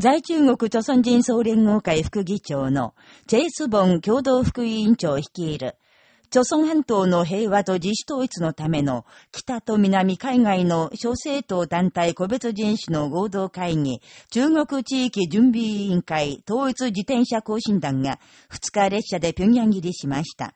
在中国朝鮮人総連合会副議長のチェイスボン共同副委員長を率いる、朝鮮半島の平和と自主統一のための北と南海外の諸政党団体個別人種の合同会議、中国地域準備委員会統一自転車行進団が2日列車で平壌切りしました。